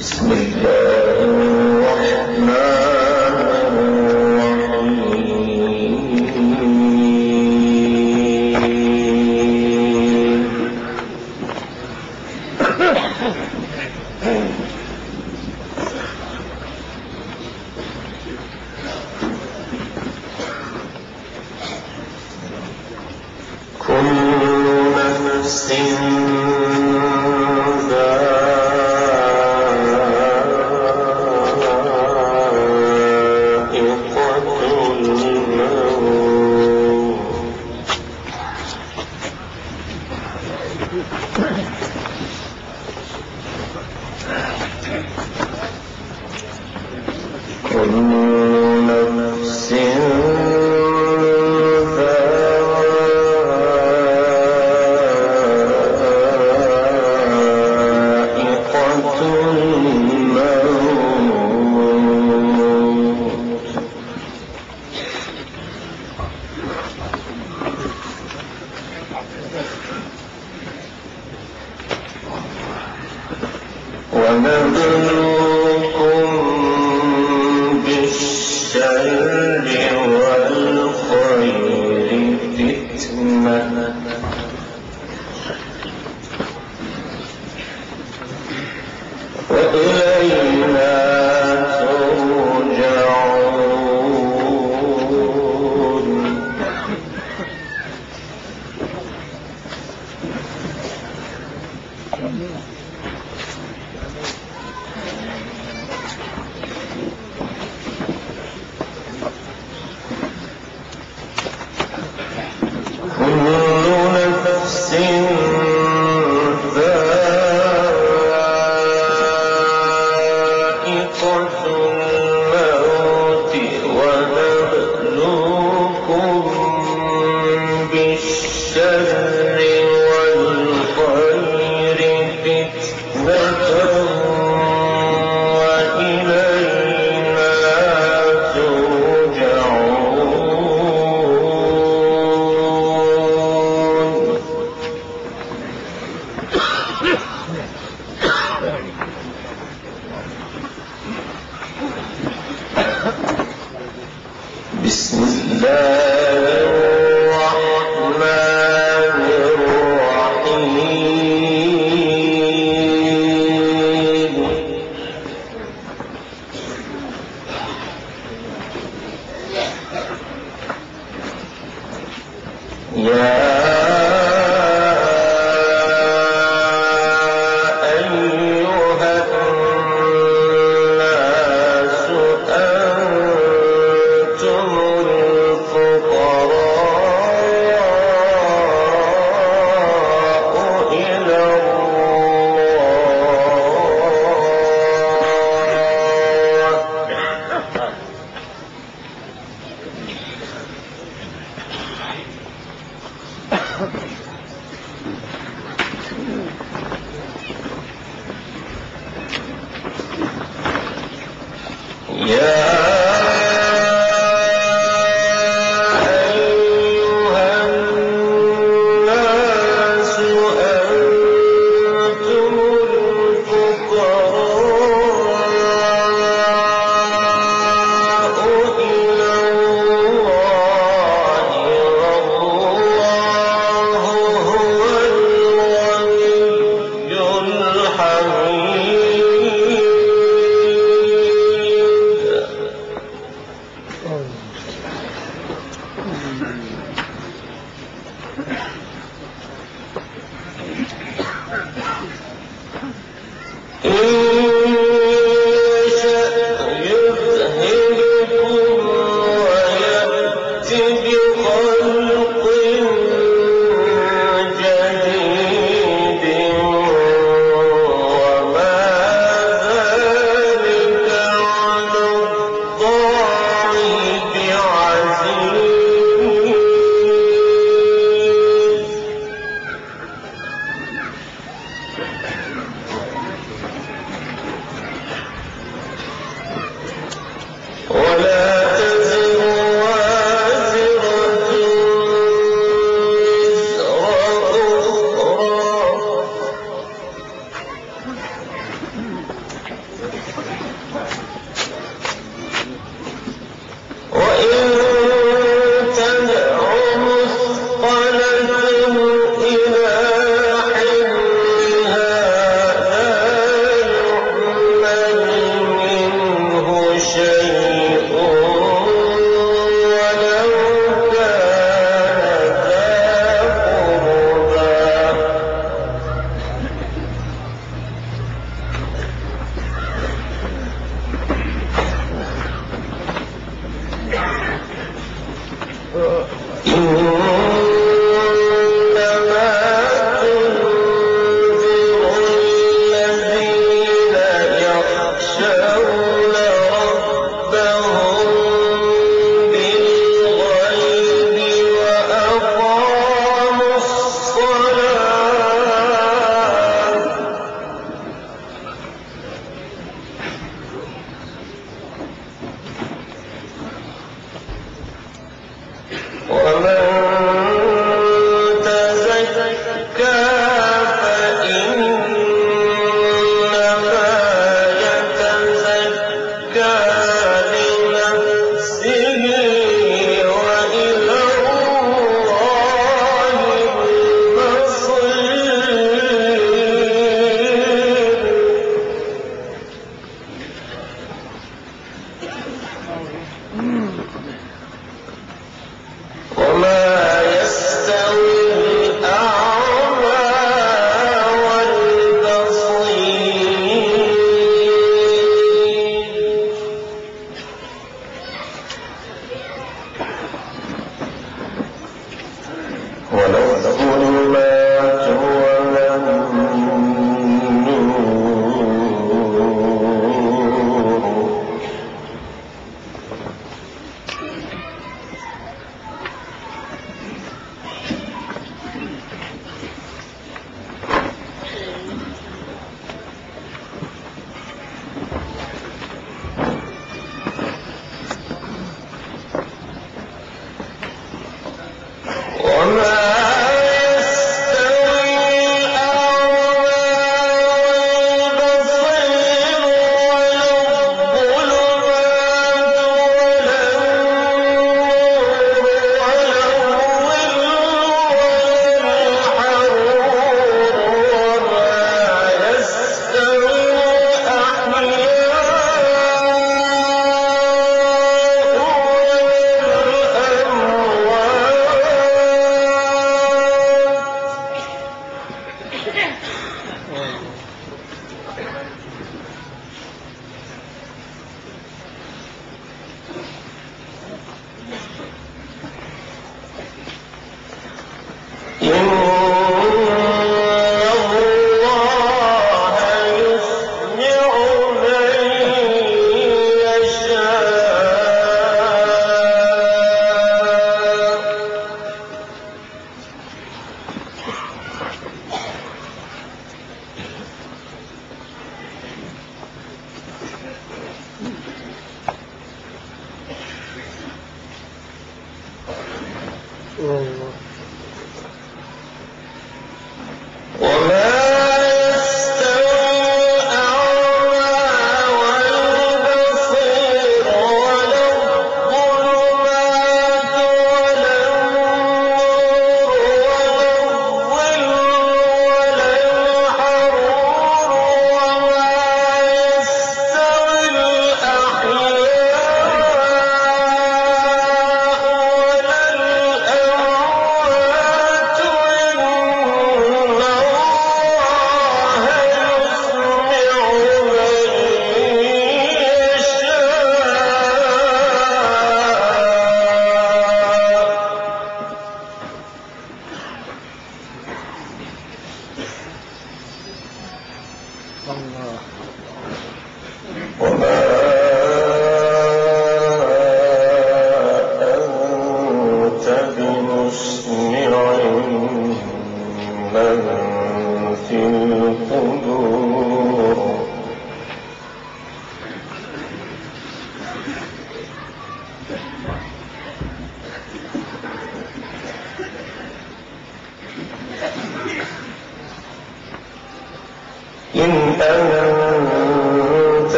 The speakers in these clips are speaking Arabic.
بسم الله الرحمن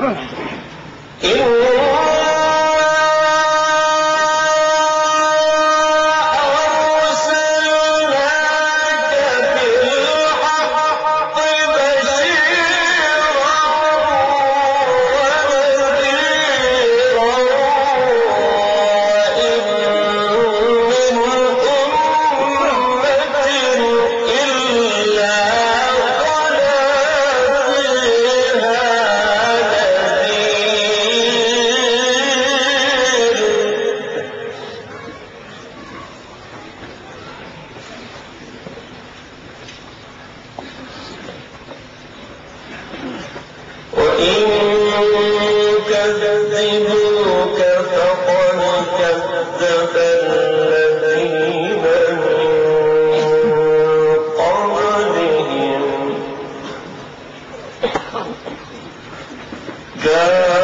Uh, God.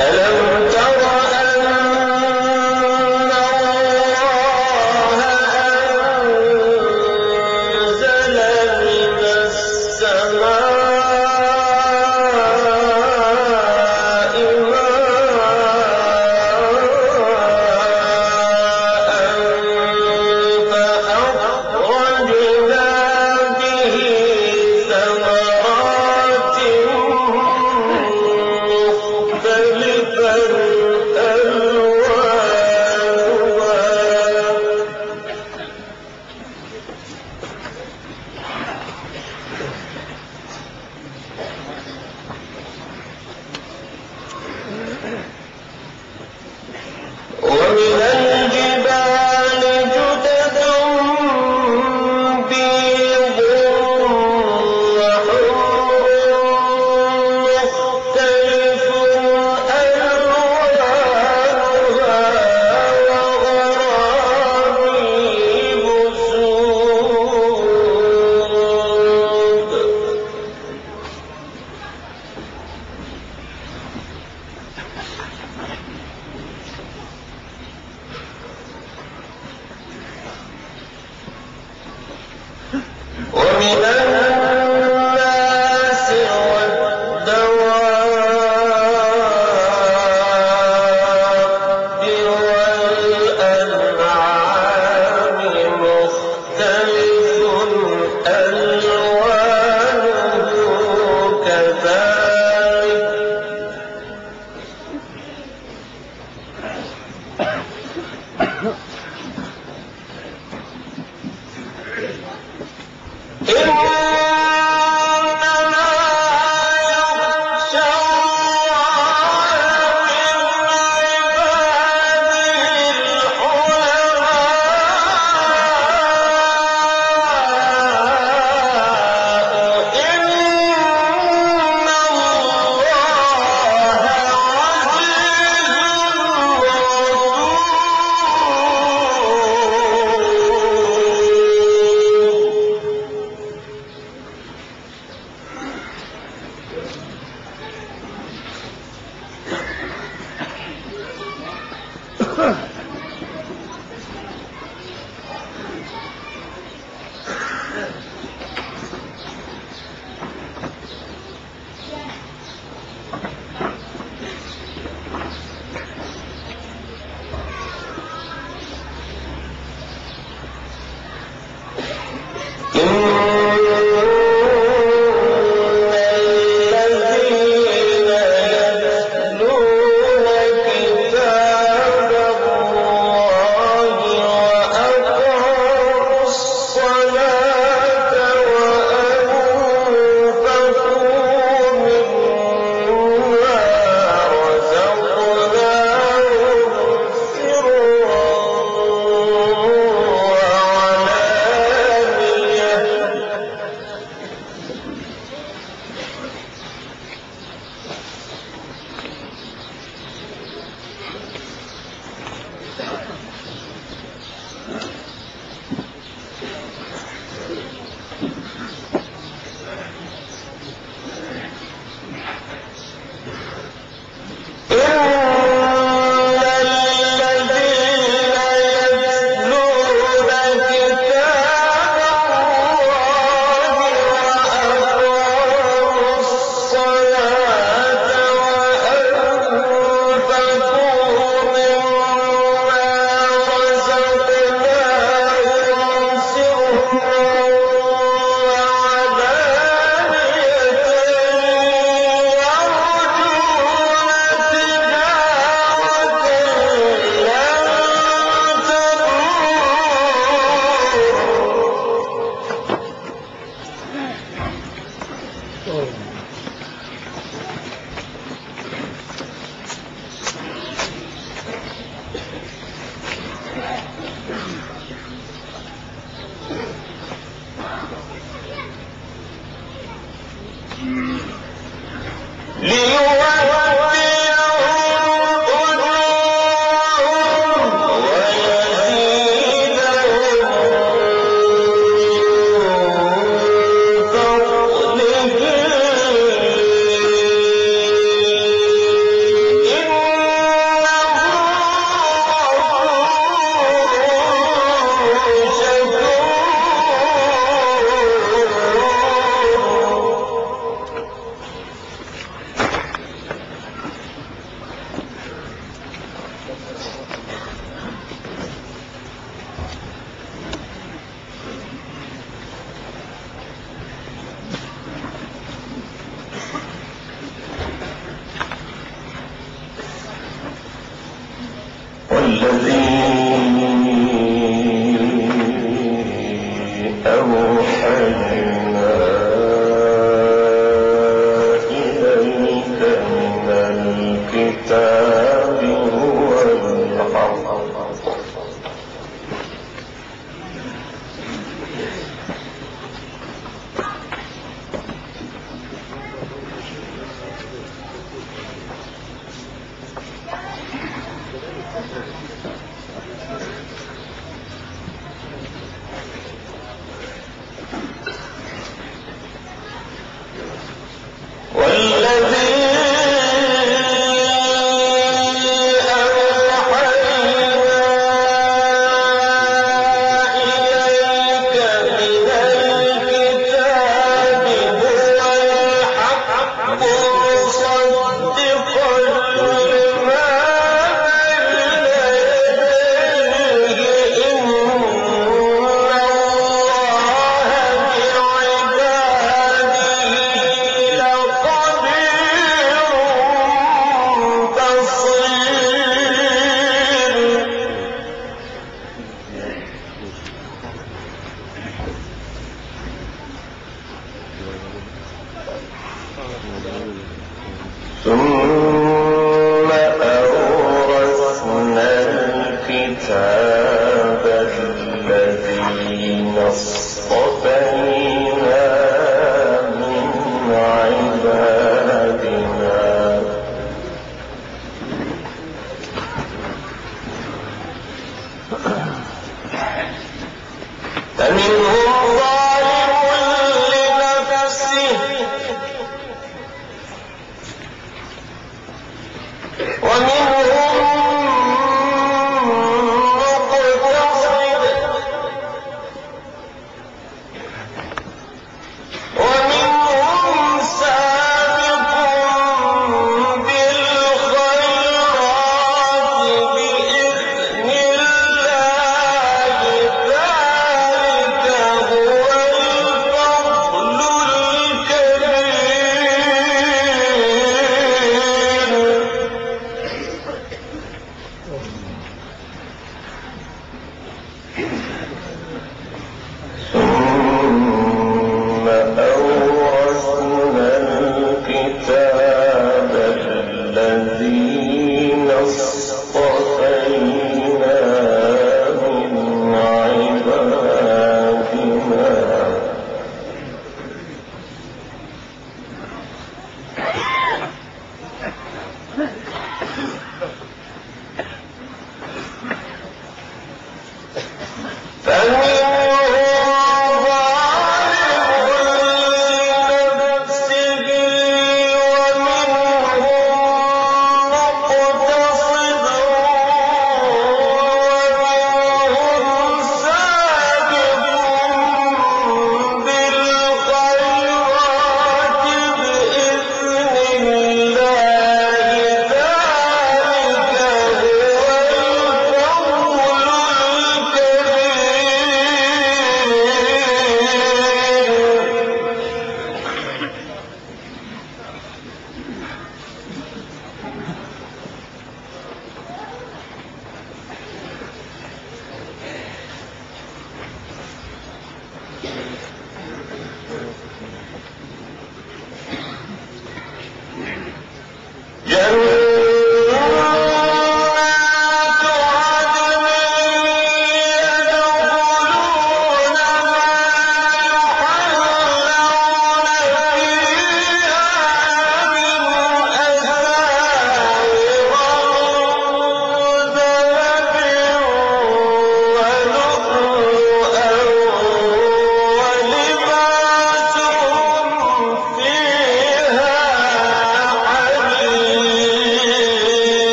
ألم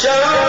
show.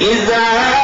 إذا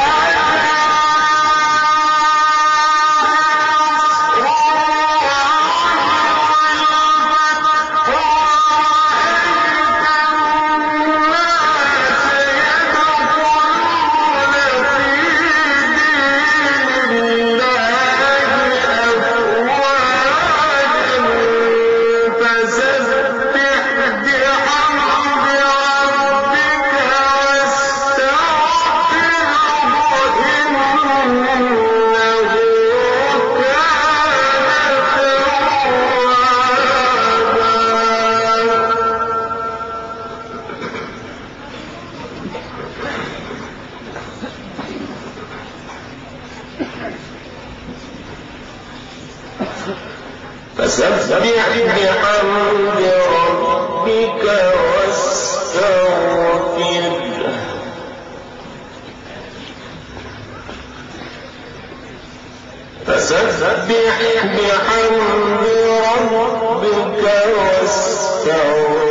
فسبح بحمد ربك واستغفره